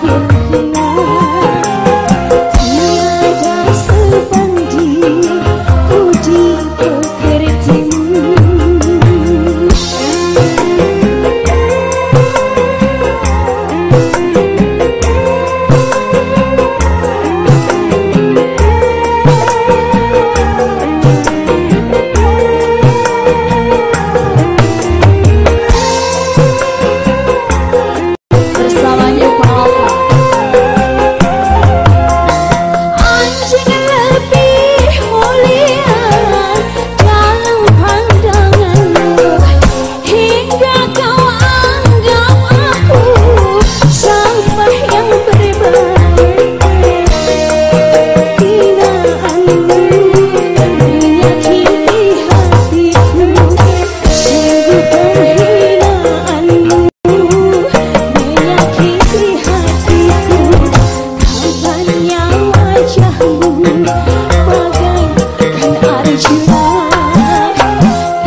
You. Tercurah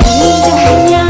Indahnya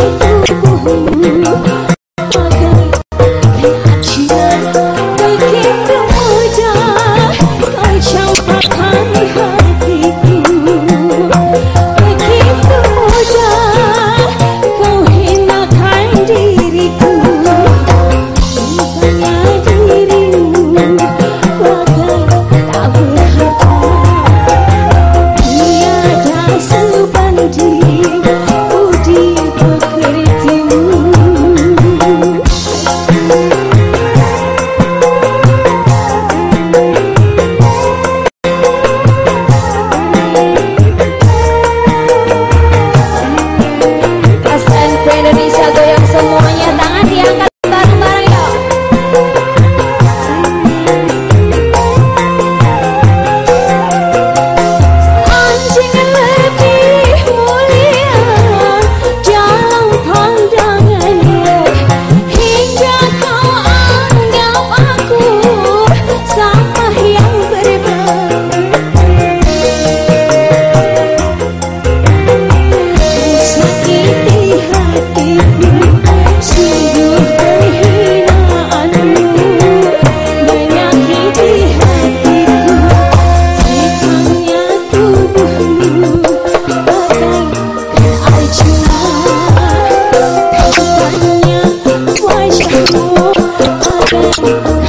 Thank you.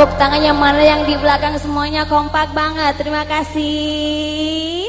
Tepuk tangan yang mana yang di belakang semuanya kompak banget. Terima kasih.